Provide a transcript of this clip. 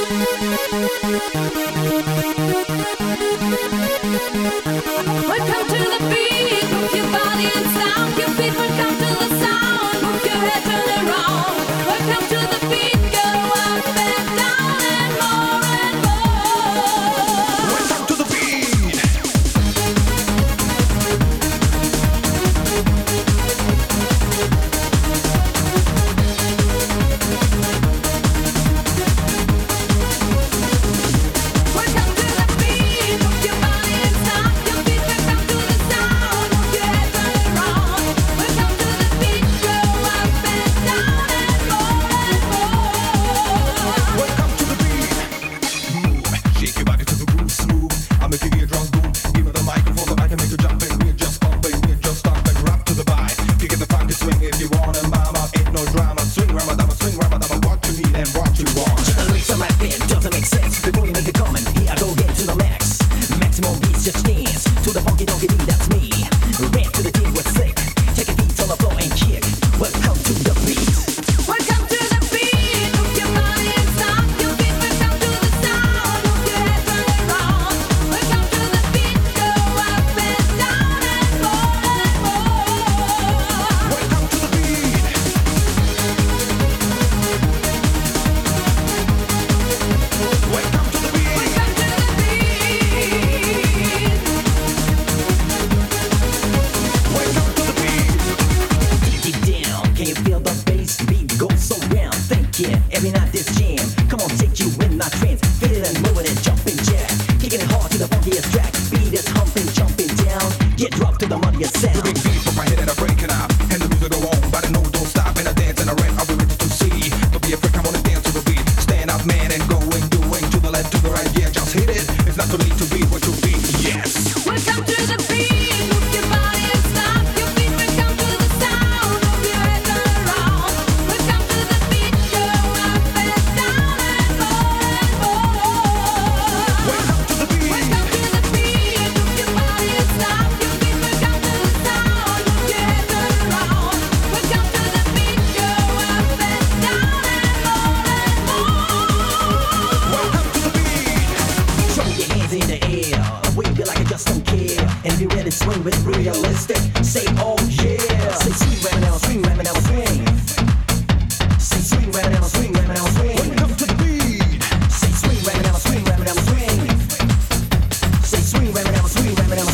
Welcome to the beat. the funkiest track. Beat is humping, jumping down. Get dropped to the muddiest set. Big beat from my head and I break it out. And the music go on, but I know don't stop. And I dance and I rap, I'll be ready to see. Don't be afraid, I wanna dance to the beat. Stand up, man, and go and do it. To the left, to the right, yeah, just hit it. It's not too late to swing with realistic. Say oh yeah. Say swing right now, swing right now, swing. Say swing right now, swing right now, swing. When up to the beat. Say swing right now, swing right now, swing. Say swing right now, swing right now.